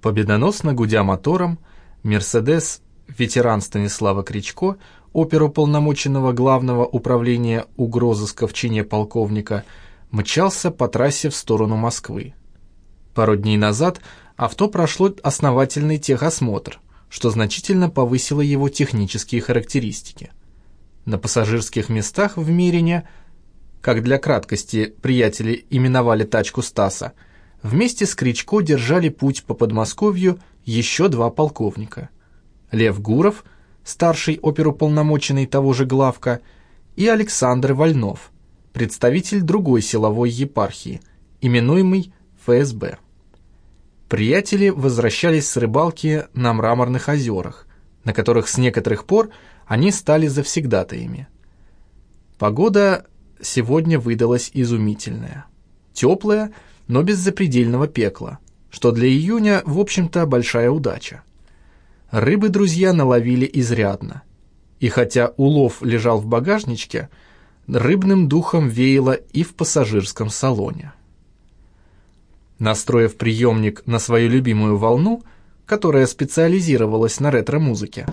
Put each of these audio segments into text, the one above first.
Победоносно гудя мотором, «Мерседес» ветеран Станислава Кричко, оперуполномоченного главного управления угрозыска в чине полковника, мчался по трассе в сторону Москвы. Пару дней назад авто прошло основательный техосмотр, что значительно повысило его технические характеристики. На пассажирских местах в Мирине, как для краткости приятели именовали тачку Стаса, вместе с Кричко держали путь по Подмосковью еще два полковника. Лев Гуров, старший оперуполномоченный того же главка, и Александр Вольнов, представитель другой силовой епархии, именуемый ФСБ. Приятели возвращались с рыбалки на мраморных озерах, на которых с некоторых пор они стали завсегдатаями. Погода сегодня выдалась изумительная. Теплая, но без запредельного пекла, что для июня, в общем-то, большая удача. Рыбы друзья наловили изрядно. И хотя улов лежал в багажничке, рыбным духом веяло и в пассажирском салоне. Настроив приемник на свою любимую волну, которая специализировалась на ретро-музыке,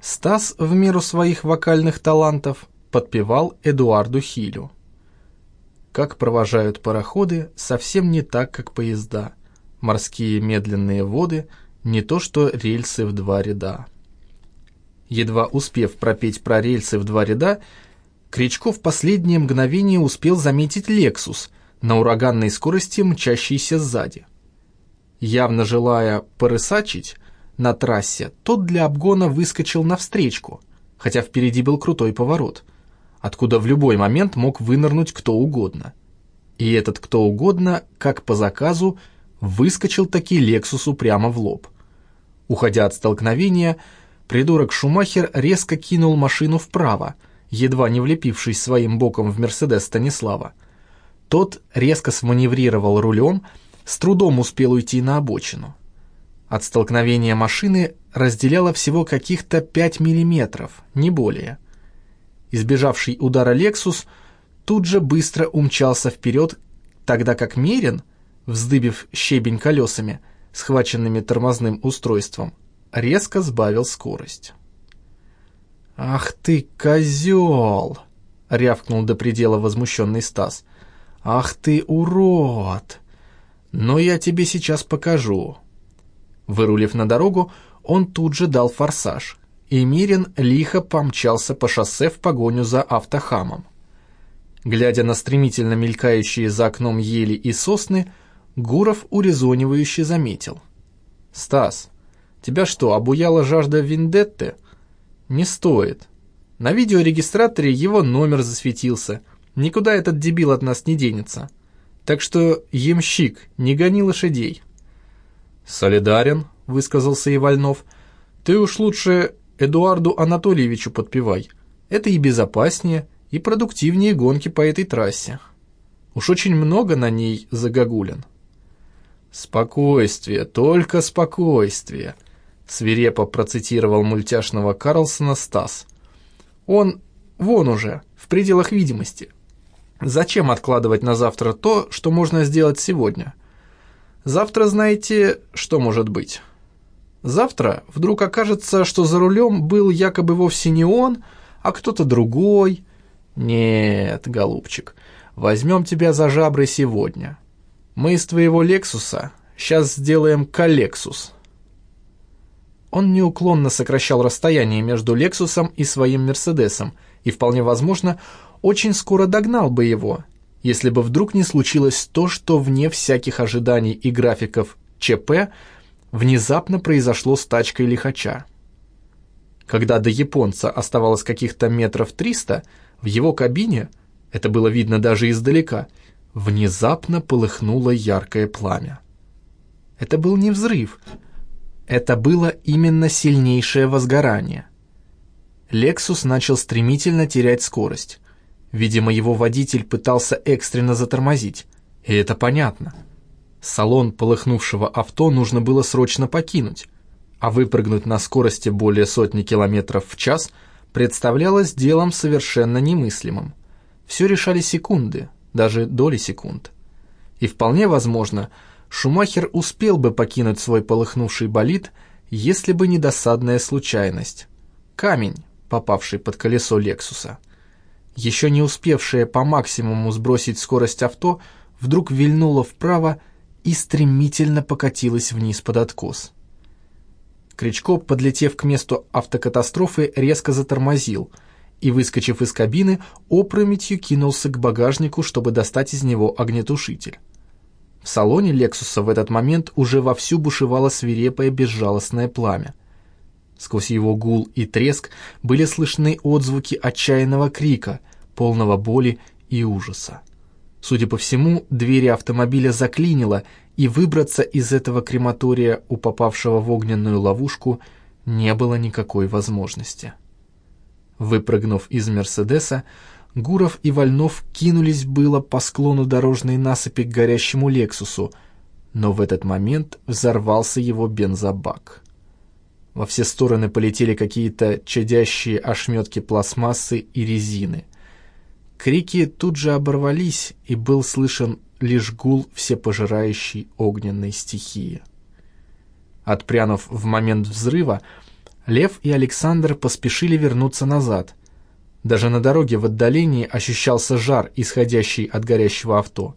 Стас в меру своих вокальных талантов подпевал Эдуарду Хилю. Как провожают пароходы, совсем не так, как поезда. Морские медленные воды — не то что рельсы в два ряда. Едва успев пропеть про рельсы в два ряда, Кричко в последнее мгновение успел заметить «Лексус», на ураганной скорости мчащийся сзади. Явно желая порысачить на трассе, тот для обгона выскочил навстречку, хотя впереди был крутой поворот, откуда в любой момент мог вынырнуть кто угодно. И этот кто угодно, как по заказу, выскочил таки Лексусу прямо в лоб. Уходя от столкновения, придурок Шумахер резко кинул машину вправо, едва не влепившись своим боком в «Мерседес» Станислава. Тот резко сманеврировал рулем, с трудом успел уйти на обочину. От столкновения машины разделяло всего каких-то 5 миллиметров, не более. Избежавший удара «Лексус» тут же быстро умчался вперед, тогда как Мерин, вздыбив щебень колесами, схваченными тормозным устройством, резко сбавил скорость. «Ах ты, козел!» — рявкнул до предела возмущенный Стас. «Ах ты, урод! Но я тебе сейчас покажу». Вырулив на дорогу, он тут же дал форсаж, и Мирин лихо помчался по шоссе в погоню за автохамом. Глядя на стремительно мелькающие за окном ели и сосны, Гуров урезонивающе заметил. «Стас, тебя что, обуяла жажда Виндетты?» «Не стоит. На видеорегистраторе его номер засветился. Никуда этот дебил от нас не денется. Так что, ямщик, не гони лошадей». «Солидарен», — высказался Ивальнов. «Ты уж лучше Эдуарду Анатольевичу подпевай. Это и безопаснее, и продуктивнее гонки по этой трассе. Уж очень много на ней загогулин». «Спокойствие, только спокойствие», — свирепо процитировал мультяшного Карлсона Стас. «Он вон уже, в пределах видимости. Зачем откладывать на завтра то, что можно сделать сегодня? Завтра знаете, что может быть? Завтра вдруг окажется, что за рулем был якобы вовсе не он, а кто-то другой. Нет, голубчик, возьмем тебя за жабры сегодня». Мы из твоего Лексуса сейчас сделаем коллексус. Он неуклонно сокращал расстояние между Лексусом и своим Мерседесом и, вполне возможно, очень скоро догнал бы его, если бы вдруг не случилось то, что вне всяких ожиданий и графиков ЧП внезапно произошло с тачкой лихача. Когда до японца оставалось каких-то метров триста, в его кабине, это было видно даже издалека – внезапно полыхнуло яркое пламя. Это был не взрыв, это было именно сильнейшее возгорание. Лексус начал стремительно терять скорость. Видимо, его водитель пытался экстренно затормозить, и это понятно. Салон полыхнувшего авто нужно было срочно покинуть, а выпрыгнуть на скорости более сотни километров в час представлялось делом совершенно немыслимым. Все решали секунды, даже доли секунд. И вполне возможно, Шумахер успел бы покинуть свой полыхнувший болид, если бы не досадная случайность. Камень, попавший под колесо Лексуса. Еще не успевшее по максимуму сбросить скорость авто, вдруг вильнуло вправо и стремительно покатилось вниз под откос. Кричко, подлетев к месту автокатастрофы, резко затормозил и, выскочив из кабины, опрометью кинулся к багажнику, чтобы достать из него огнетушитель. В салоне «Лексуса» в этот момент уже вовсю бушевало свирепое безжалостное пламя. Сквозь его гул и треск были слышны отзвуки отчаянного крика, полного боли и ужаса. Судя по всему, двери автомобиля заклинило, и выбраться из этого крематория у попавшего в огненную ловушку не было никакой возможности. Выпрыгнув из «Мерседеса», Гуров и Вольнов кинулись было по склону дорожной насыпи к горящему «Лексусу», но в этот момент взорвался его бензобак. Во все стороны полетели какие-то чадящие ошметки пластмассы и резины. Крики тут же оборвались, и был слышен лишь гул всепожирающей огненной стихии. Отпрянув в момент взрыва, Лев и Александр поспешили вернуться назад — даже на дороге в отдалении ощущался жар, исходящий от горящего авто.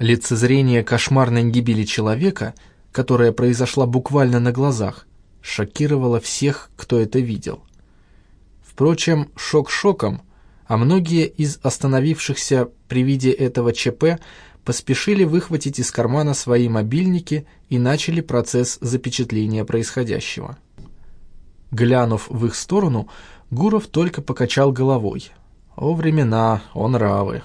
Лицезрение кошмарной гибели человека, которая произошла буквально на глазах, шокировало всех, кто это видел. Впрочем, шок шоком, а многие из остановившихся при виде этого ЧП поспешили выхватить из кармана свои мобильники и начали процесс запечатления происходящего. Глянув в их сторону, Гуров только покачал головой. О времена, он равы.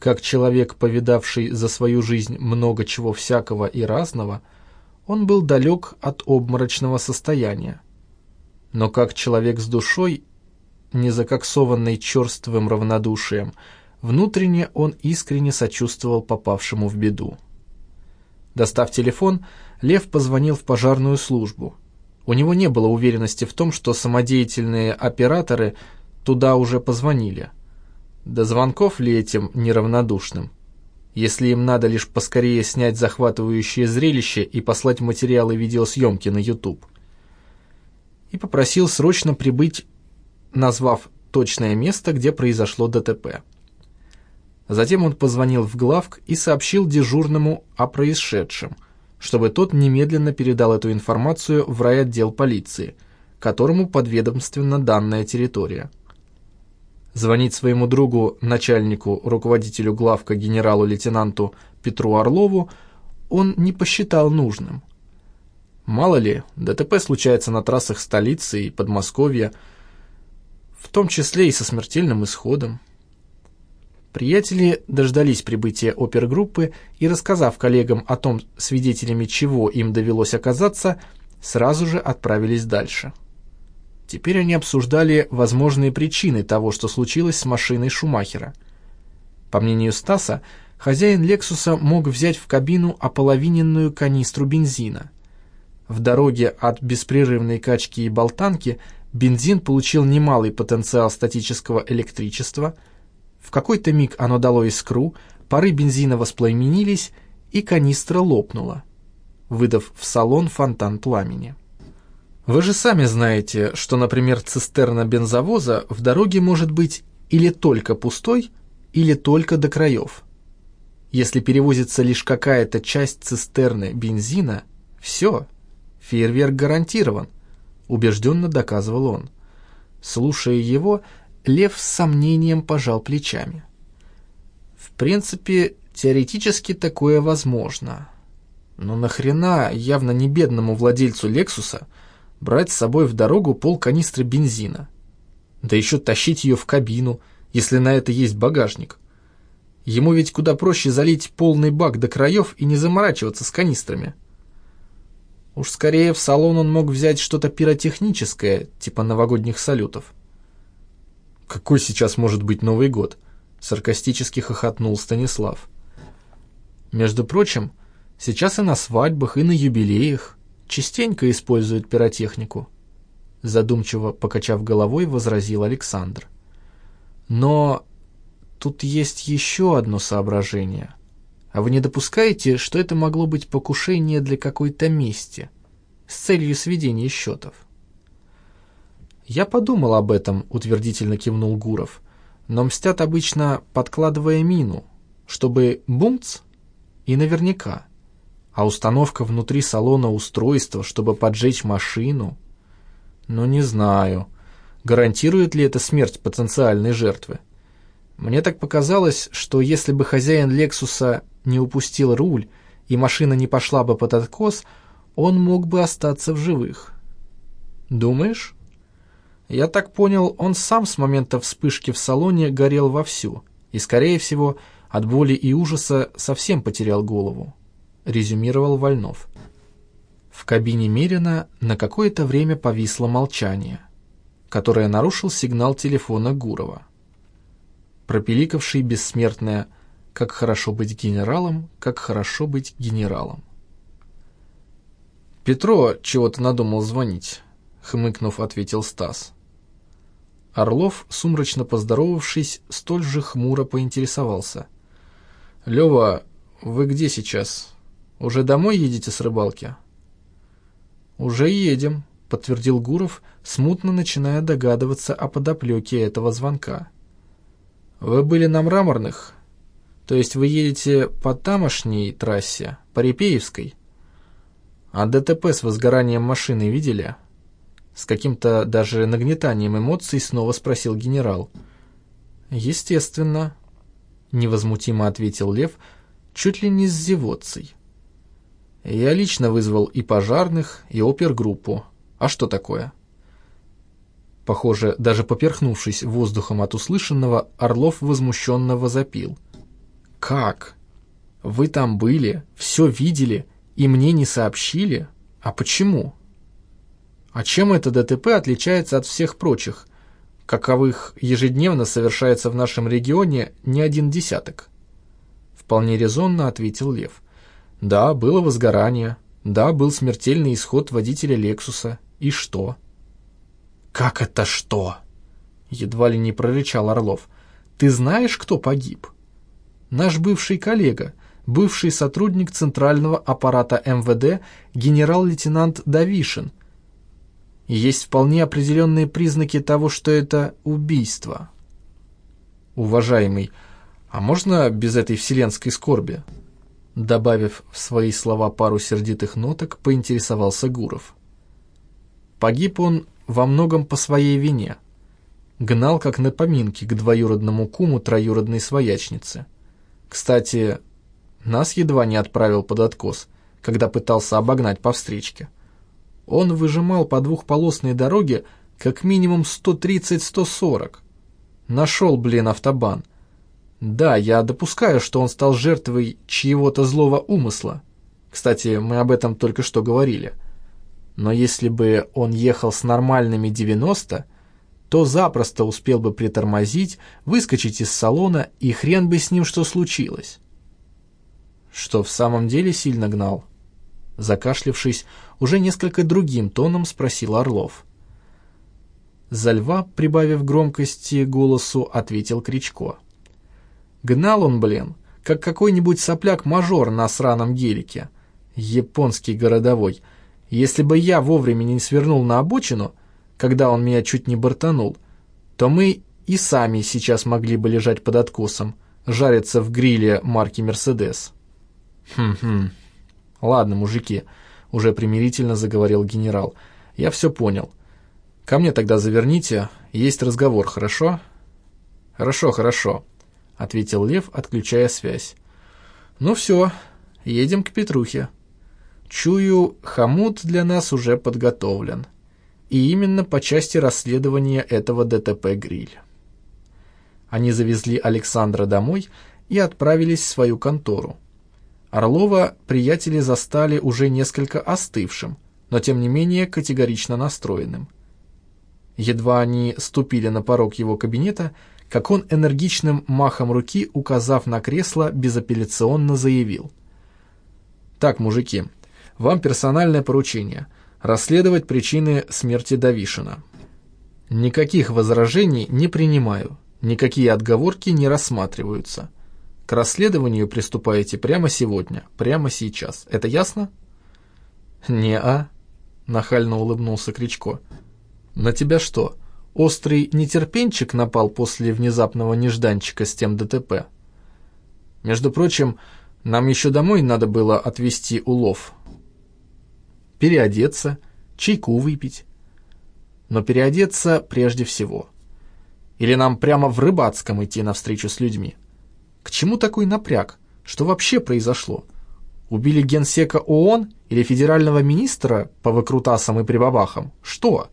Как человек, повидавший за свою жизнь много чего всякого и разного, он был далек от обморочного состояния. Но как человек с душой, не закоксованной черствым равнодушием, внутренне он искренне сочувствовал попавшему в беду. Достав телефон, Лев позвонил в пожарную службу – у него не было уверенности в том, что самодеятельные операторы туда уже позвонили. До звонков ли этим неравнодушным? Если им надо лишь поскорее снять захватывающее зрелище и послать материалы видеосъемки на YouTube. И попросил срочно прибыть, назвав точное место, где произошло ДТП. Затем он позвонил в главк и сообщил дежурному о происшедшем – чтобы тот немедленно передал эту информацию в райотдел полиции, которому подведомственна данная территория. Звонить своему другу, начальнику, руководителю главка генералу-лейтенанту Петру Орлову он не посчитал нужным. Мало ли, ДТП случается на трассах столицы и Подмосковья, в том числе и со смертельным исходом. Приятели дождались прибытия опергруппы и, рассказав коллегам о том, свидетелями чего им довелось оказаться, сразу же отправились дальше. Теперь они обсуждали возможные причины того, что случилось с машиной Шумахера. По мнению Стаса, хозяин «Лексуса» мог взять в кабину ополовиненную канистру бензина. В дороге от беспрерывной качки и болтанки бензин получил немалый потенциал статического электричества – в какой-то миг оно дало искру, пары бензина воспламенились, и канистра лопнула, выдав в салон фонтан пламени. Вы же сами знаете, что, например, цистерна бензовоза в дороге может быть или только пустой, или только до краев. Если перевозится лишь какая-то часть цистерны бензина, все, фейерверк гарантирован, убежденно доказывал он. Слушая его, Лев с сомнением пожал плечами. В принципе, теоретически такое возможно. Но нахрена явно не бедному владельцу Лексуса брать с собой в дорогу пол канистры бензина? Да еще тащить ее в кабину, если на это есть багажник. Ему ведь куда проще залить полный бак до краев и не заморачиваться с канистрами. Уж скорее в салон он мог взять что-то пиротехническое, типа новогодних салютов. Какой сейчас может быть Новый год? Саркастически хохотнул Станислав. Между прочим, сейчас и на свадьбах, и на юбилеях частенько используют пиротехнику. Задумчиво покачав головой, возразил Александр. Но тут есть еще одно соображение. А вы не допускаете, что это могло быть покушение для какой-то мести с целью сведения счетов? Я подумал об этом, утвердительно кивнул Гуров. Но мстят обычно, подкладывая мину, чтобы бумц и наверняка. А установка внутри салона устройства, чтобы поджечь машину... Ну, не знаю, гарантирует ли это смерть потенциальной жертвы. Мне так показалось, что если бы хозяин Лексуса не упустил руль и машина не пошла бы под откос, он мог бы остаться в живых. Думаешь? Я так понял, он сам с момента вспышки в салоне горел вовсю и, скорее всего, от боли и ужаса совсем потерял голову, резюмировал Вольнов. В кабине Мерина на какое-то время повисло молчание, которое нарушил сигнал телефона Гурова. Пропеликавший бессмертное «Как хорошо быть генералом, как хорошо быть генералом». «Петро чего-то надумал звонить», — хмыкнув, ответил Стас. Орлов, сумрачно поздоровавшись, столь же хмуро поинтересовался. «Лёва, вы где сейчас? Уже домой едете с рыбалки?» «Уже едем», — подтвердил Гуров, смутно начиная догадываться о подоплеке этого звонка. «Вы были на Мраморных? То есть вы едете по тамошней трассе, по Репеевской? А ДТП с возгоранием машины видели?» С каким-то даже нагнетанием эмоций снова спросил генерал. «Естественно», — невозмутимо ответил Лев, чуть ли не с зевотцей. «Я лично вызвал и пожарных, и опергруппу. А что такое?» Похоже, даже поперхнувшись воздухом от услышанного, Орлов возмущенно возопил. «Как? Вы там были, все видели и мне не сообщили? А почему?» А чем это ДТП отличается от всех прочих, каковых ежедневно совершается в нашем регионе не один десяток? Вполне резонно ответил Лев. Да, было возгорание, да, был смертельный исход водителя Лексуса. И что? Как это что? Едва ли не прорычал Орлов. Ты знаешь, кто погиб? Наш бывший коллега, бывший сотрудник центрального аппарата МВД генерал-лейтенант Давишин – есть вполне определенные признаки того, что это убийство. Уважаемый, а можно без этой вселенской скорби? Добавив в свои слова пару сердитых ноток, поинтересовался Гуров. Погиб он во многом по своей вине. Гнал как на поминки к двоюродному куму троюродной своячницы. Кстати, нас едва не отправил под откос, когда пытался обогнать по встречке. Он выжимал по двухполосной дороге как минимум 130-140. Нашел, блин, автобан. Да, я допускаю, что он стал жертвой чьего-то злого умысла. Кстати, мы об этом только что говорили. Но если бы он ехал с нормальными 90, то запросто успел бы притормозить, выскочить из салона, и хрен бы с ним что случилось. Что в самом деле сильно гнал? Закашлившись, уже несколько другим тоном спросил Орлов. За льва, прибавив громкости голосу, ответил Кричко. Гнал он, блин, как какой-нибудь сопляк-мажор на сраном гелике. Японский городовой. Если бы я вовремя не свернул на обочину, когда он меня чуть не бортанул, то мы и сами сейчас могли бы лежать под откосом, жариться в гриле марки «Мерседес». Хм-хм. «Ладно, мужики», — уже примирительно заговорил генерал. «Я все понял. Ко мне тогда заверните, есть разговор, хорошо?» «Хорошо, хорошо», — ответил Лев, отключая связь. «Ну все, едем к Петрухе. Чую, хомут для нас уже подготовлен. И именно по части расследования этого ДТП-гриль». Они завезли Александра домой и отправились в свою контору. Орлова приятели застали уже несколько остывшим, но тем не менее категорично настроенным. Едва они ступили на порог его кабинета, как он энергичным махом руки, указав на кресло, безапелляционно заявил. «Так, мужики, вам персональное поручение – расследовать причины смерти Давишина. Никаких возражений не принимаю, никакие отговорки не рассматриваются». К расследованию приступаете прямо сегодня, прямо сейчас. Это ясно? Не-а, нахально улыбнулся Кричко. На тебя что, острый нетерпенчик напал после внезапного нежданчика с тем ДТП? Между прочим, нам еще домой надо было отвезти улов. Переодеться, чайку выпить. Но переодеться прежде всего. Или нам прямо в Рыбацком идти навстречу с людьми? К чему такой напряг? Что вообще произошло? Убили генсека ООН или федерального министра по выкрутасам и прибабахам? Что?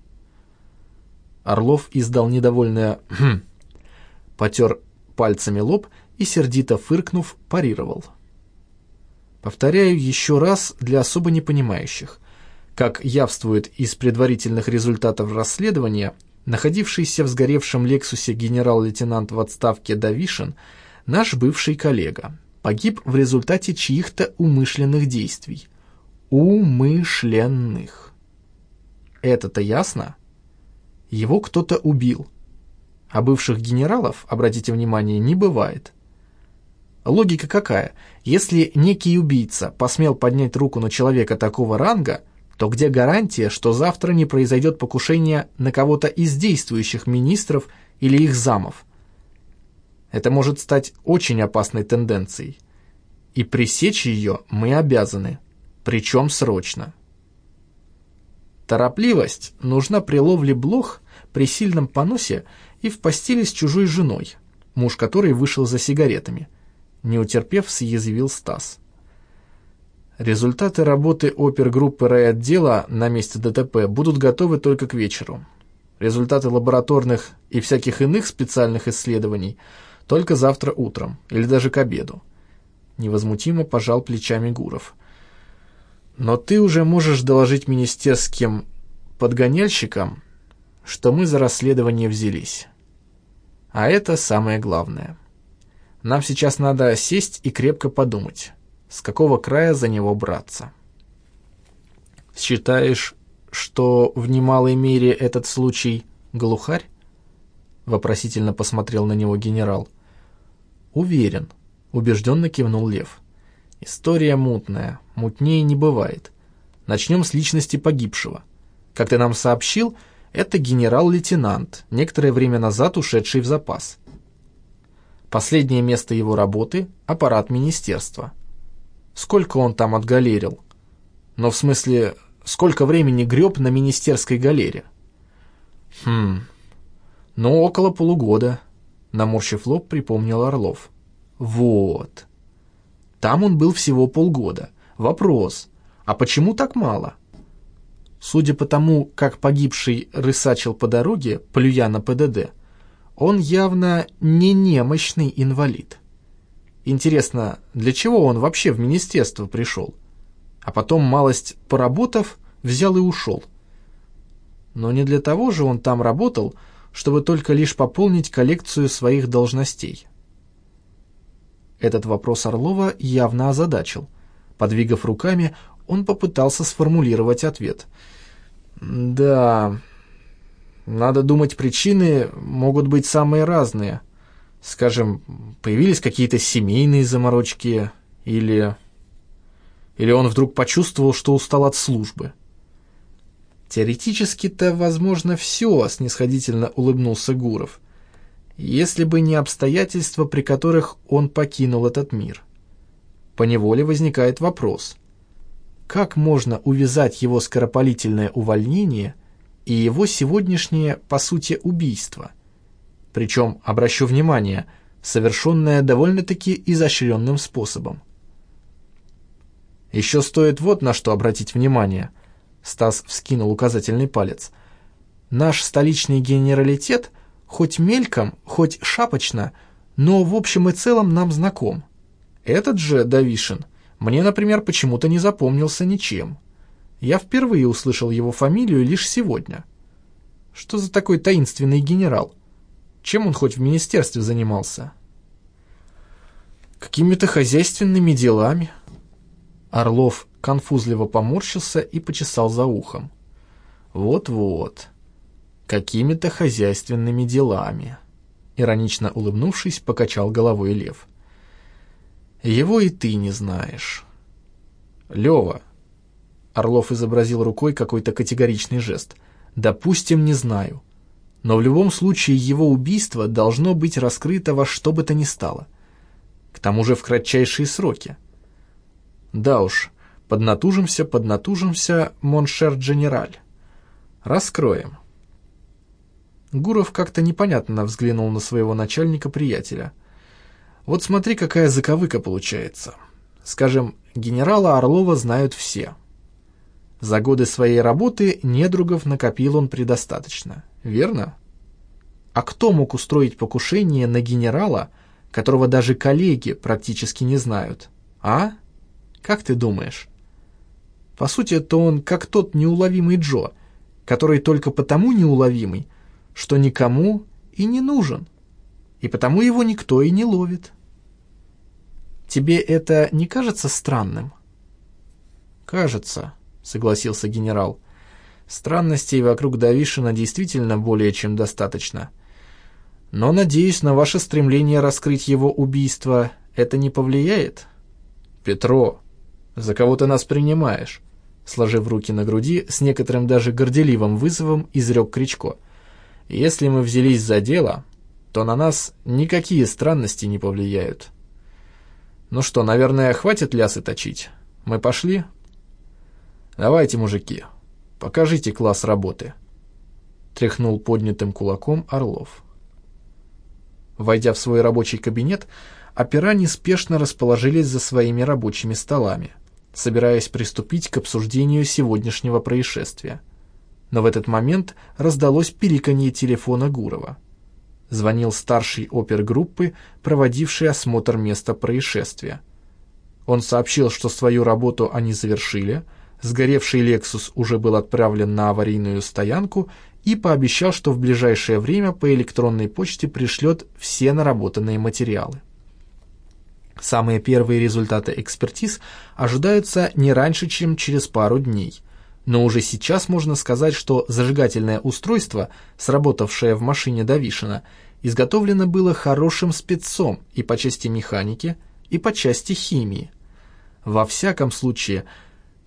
Орлов издал недовольное «хм», потер пальцами лоб и, сердито фыркнув, парировал. Повторяю еще раз для особо непонимающих. Как явствует из предварительных результатов расследования, находившийся в сгоревшем «Лексусе» генерал-лейтенант в отставке Давишин, наш бывший коллега, погиб в результате чьих-то умышленных действий. Умышленных. Это-то ясно? Его кто-то убил. А бывших генералов, обратите внимание, не бывает. Логика какая? Если некий убийца посмел поднять руку на человека такого ранга, то где гарантия, что завтра не произойдет покушение на кого-то из действующих министров или их замов? Это может стать очень опасной тенденцией. И пресечь ее мы обязаны, причем срочно. Торопливость нужна при ловле блох, при сильном поносе и в постели с чужой женой, муж которой вышел за сигаретами – не утерпев, съязвил Стас. Результаты работы опергруппы райотдела на месте ДТП будут готовы только к вечеру. Результаты лабораторных и всяких иных специальных исследований только завтра утром или даже к обеду. Невозмутимо пожал плечами Гуров. Но ты уже можешь доложить министерским подгоняльщикам, что мы за расследование взялись. А это самое главное. Нам сейчас надо сесть и крепко подумать, с какого края за него браться. Считаешь, что в немалой мере этот случай глухарь? Вопросительно посмотрел на него генерал. Уверен, убежденно кивнул Лев. История мутная, мутнее не бывает. Начнем с личности погибшего. Как ты нам сообщил, это генерал-лейтенант, некоторое время назад ушедший в запас. Последнее место его работы – аппарат министерства. Сколько он там отгалерил? Но в смысле, сколько времени греб на министерской галере? Хм, ну, около полугода, наморщив лоб, припомнил Орлов. Вот. Там он был всего полгода. Вопрос, а почему так мало? Судя по тому, как погибший рысачил по дороге, плюя на ПДД, он явно не немощный инвалид. Интересно, для чего он вообще в министерство пришел? А потом, малость поработав, взял и ушел. Но не для того же он там работал, чтобы только лишь пополнить коллекцию своих должностей. Этот вопрос Орлова явно озадачил. Подвигав руками, он попытался сформулировать ответ. «Да, надо думать, причины могут быть самые разные. Скажем, появились какие-то семейные заморочки, или... Или он вдруг почувствовал, что устал от службы. Теоретически-то возможно все, снисходительно улыбнулся Гуров. Если бы не обстоятельства, при которых он покинул этот мир. Поневоле возникает вопрос. Как можно увязать его скоропалительное увольнение и его сегодняшнее, по сути, убийство. Причем, обращу внимание, совершенное довольно-таки изощренным способом. Еще стоит вот на что обратить внимание. Стас вскинул указательный палец. Наш столичный генералитет, хоть мельком, хоть шапочно, но в общем и целом нам знаком. Этот же Давишин мне, например, почему-то не запомнился ничем. Я впервые услышал его фамилию лишь сегодня. Что за такой таинственный генерал? Чем он хоть в министерстве занимался? Какими-то хозяйственными делами. Орлов конфузливо поморщился и почесал за ухом. Вот-вот. Какими-то хозяйственными делами. Иронично улыбнувшись, покачал головой лев. Его и ты не знаешь. Лева. Орлов изобразил рукой какой-то категоричный жест. Допустим, не знаю. Но в любом случае его убийство должно быть раскрыто во что бы то ни стало. К тому же в кратчайшие сроки. Да уж, поднатужимся, поднатужимся, моншер-дженераль. Раскроем. Гуров как-то непонятно взглянул на своего начальника-приятеля. Вот смотри, какая заковыка получается. Скажем, генерала Орлова знают все. За годы своей работы недругов накопил он предостаточно. Верно? А кто мог устроить покушение на генерала, которого даже коллеги практически не знают? А? Как ты думаешь? По сути, это он как тот неуловимый Джо, который только потому неуловимый, что никому и не нужен, и потому его никто и не ловит. Тебе это не кажется странным? Кажется, согласился генерал. Странностей вокруг Давишина действительно более чем достаточно. Но, надеюсь, на ваше стремление раскрыть его убийство это не повлияет? Петро, за кого ты нас принимаешь? Сложив руки на груди, с некоторым даже горделивым вызовом изрек Кричко. Если мы взялись за дело, то на нас никакие странности не повлияют. Ну что, наверное, хватит лясы точить? Мы пошли? Давайте, мужики, покажите класс работы. Тряхнул поднятым кулаком Орлов. Войдя в свой рабочий кабинет, опера неспешно расположились за своими рабочими столами, собираясь приступить к обсуждению сегодняшнего происшествия. Но в этот момент раздалось пиликанье телефона Гурова. Звонил старший опергруппы, проводивший осмотр места происшествия. Он сообщил, что свою работу они завершили, сгоревший «Лексус» уже был отправлен на аварийную стоянку и пообещал, что в ближайшее время по электронной почте пришлет все наработанные материалы. Самые первые результаты экспертиз ожидаются не раньше, чем через пару дней. Но уже сейчас можно сказать, что зажигательное устройство, сработавшее в машине Давишина, изготовлено было хорошим спецом и по части механики, и по части химии. Во всяком случае,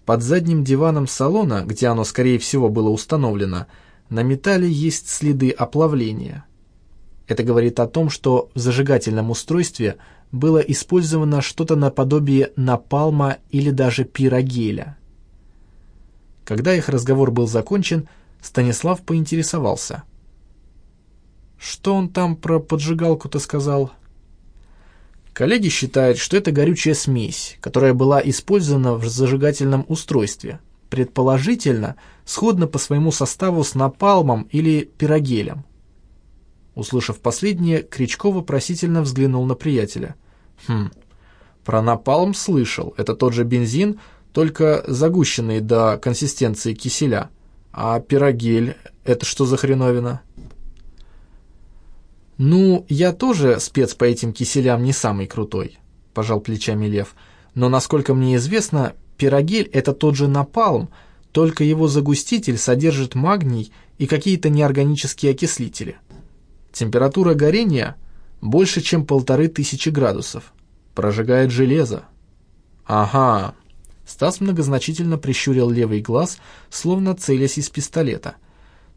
под задним диваном салона, где оно, скорее всего, было установлено, на металле есть следы оплавления. Это говорит о том, что в зажигательном устройстве было использовано что-то наподобие напалма или даже пирогеля. Когда их разговор был закончен, Станислав поинтересовался. «Что он там про поджигалку-то сказал?» Коллеги считают, что это горючая смесь, которая была использована в зажигательном устройстве – предположительно, сходно по своему составу с напалмом или пирогелем. Услышав последнее, Кричко вопросительно взглянул на приятеля. «Хм, про напалм слышал. Это тот же бензин, только загущенный до консистенции киселя. А пирогель — это что за хреновина?» «Ну, я тоже спец по этим киселям не самый крутой», — пожал плечами Лев. «Но, насколько мне известно, Пирогель – это тот же напалм, только его загуститель содержит магний и какие-то неорганические окислители. Температура горения больше, чем полторы тысячи градусов. Прожигает железо. Ага. Стас многозначительно прищурил левый глаз, словно целясь из пистолета.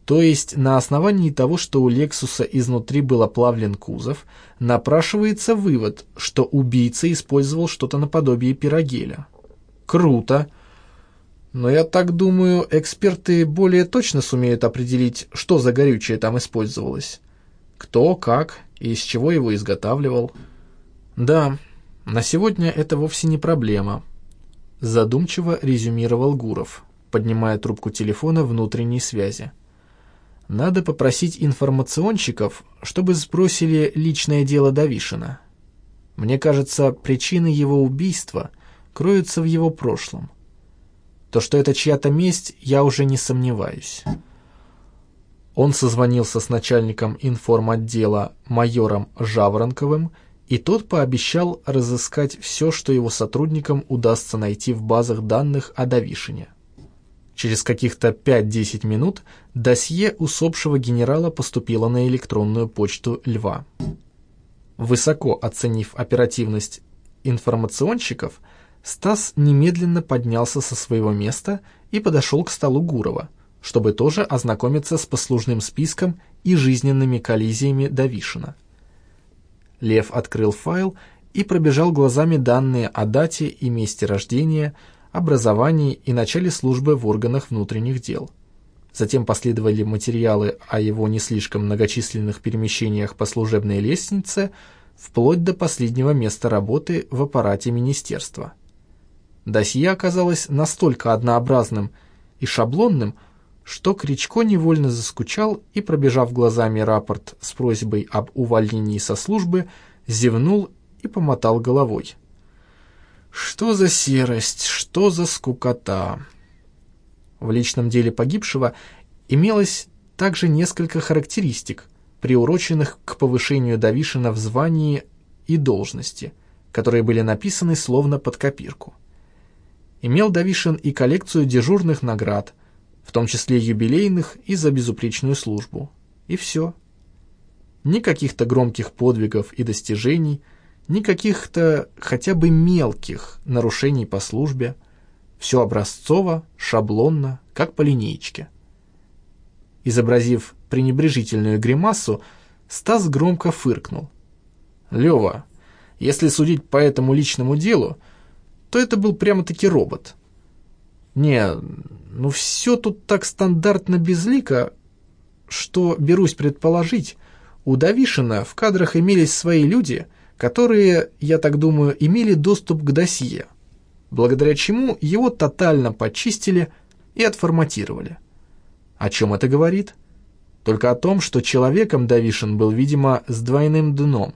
То есть на основании того, что у Лексуса изнутри был оплавлен кузов, напрашивается вывод, что убийца использовал что-то наподобие пирогеля. Круто. Но я так думаю, эксперты более точно сумеют определить, что за горючее там использовалось. Кто, как и из чего его изготавливал. Да, на сегодня это вовсе не проблема. Задумчиво резюмировал Гуров, поднимая трубку телефона внутренней связи. Надо попросить информационщиков, чтобы сбросили личное дело Давишина. Мне кажется, причины его убийства кроются в его прошлом. То, что это чья-то месть, я уже не сомневаюсь. Он созвонился с начальником информотдела майором Жаворонковым, и тот пообещал разыскать все, что его сотрудникам удастся найти в базах данных о Давишине. Через каких-то 5-10 минут досье усопшего генерала поступило на электронную почту Льва. Высоко оценив оперативность информационщиков, Стас немедленно поднялся со своего места и подошел к столу Гурова, чтобы тоже ознакомиться с послужным списком и жизненными коллизиями Давишина. Лев открыл файл и пробежал глазами данные о дате и месте рождения, образовании и начале службы в органах внутренних дел. Затем последовали материалы о его не слишком многочисленных перемещениях по служебной лестнице, вплоть до последнего места работы в аппарате министерства. Досье оказалось настолько однообразным и шаблонным, что Кричко невольно заскучал и, пробежав глазами рапорт с просьбой об увольнении со службы, зевнул и помотал головой. Что за серость, что за скукота! В личном деле погибшего имелось также несколько характеристик, приуроченных к повышению Давишина в звании и должности, которые были написаны словно под копирку. Имел Давишин и коллекцию дежурных наград – в том числе юбилейных и за безупречную службу. И все. Ни каких-то громких подвигов и достижений, ни каких-то хотя бы мелких нарушений по службе. Все образцово, шаблонно, как по линеечке. Изобразив пренебрежительную гримасу, Стас громко фыркнул. «Лёва, если судить по этому личному делу, то это был прямо-таки робот. Не, ну все тут так стандартно безлико, что, берусь предположить, у Давишина в кадрах имелись свои люди, которые, я так думаю, имели доступ к досье, благодаря чему его тотально почистили и отформатировали. О чем это говорит? Только о том, что человеком Давишин был, видимо, с двойным дном.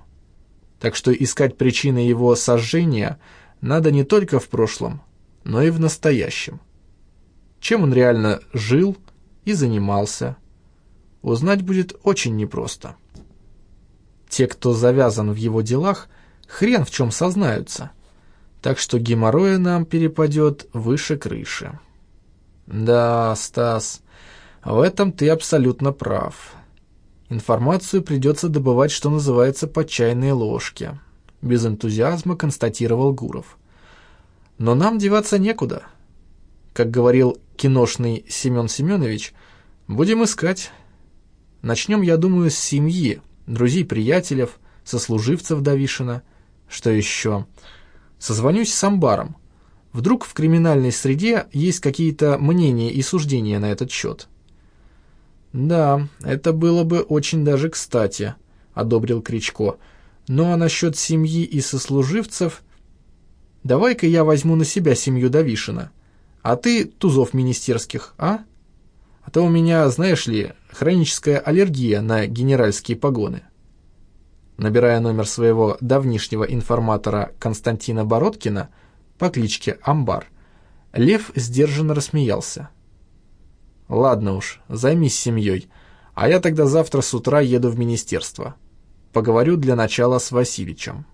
Так что искать причины его сожжения надо не только в прошлом, но и в настоящем чем он реально жил и занимался. Узнать будет очень непросто. Те, кто завязан в его делах, хрен в чем сознаются. Так что геморроя нам перепадет выше крыши. Да, Стас, в этом ты абсолютно прав. Информацию придется добывать, что называется, по чайной ложке. Без энтузиазма констатировал Гуров. Но нам деваться некуда. Как говорил киношный Семен Семенович, будем искать. Начнем, я думаю, с семьи, друзей, приятелей, сослуживцев Давишина. Что еще? Созвонюсь с амбаром. Вдруг в криминальной среде есть какие-то мнения и суждения на этот счет. «Да, это было бы очень даже кстати», — одобрил Кричко. «Ну а насчет семьи и сослуживцев...» «Давай-ка я возьму на себя семью Давишина. А ты тузов министерских, а? А то у меня, знаешь ли, хроническая аллергия на генеральские погоны. Набирая номер своего давнишнего информатора Константина Бородкина по кличке Амбар, Лев сдержанно рассмеялся. «Ладно уж, займись семьей, а я тогда завтра с утра еду в министерство. Поговорю для начала с Васильичем».